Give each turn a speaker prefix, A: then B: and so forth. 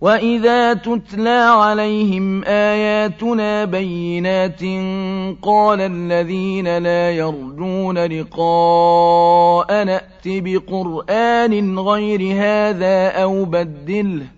A: وَإِذَا تُتْلَىٰ عَلَيْهِمْ آيَاتُنَا بَيِّنَاتٍ قَالَ الَّذِينَ لَا يَرْجُونَ لِقَاءَنَا ائْتِ بِقُرْآنٍ غَيْرِ هَٰذَا أَوْ بَدِّلْهُ ۚ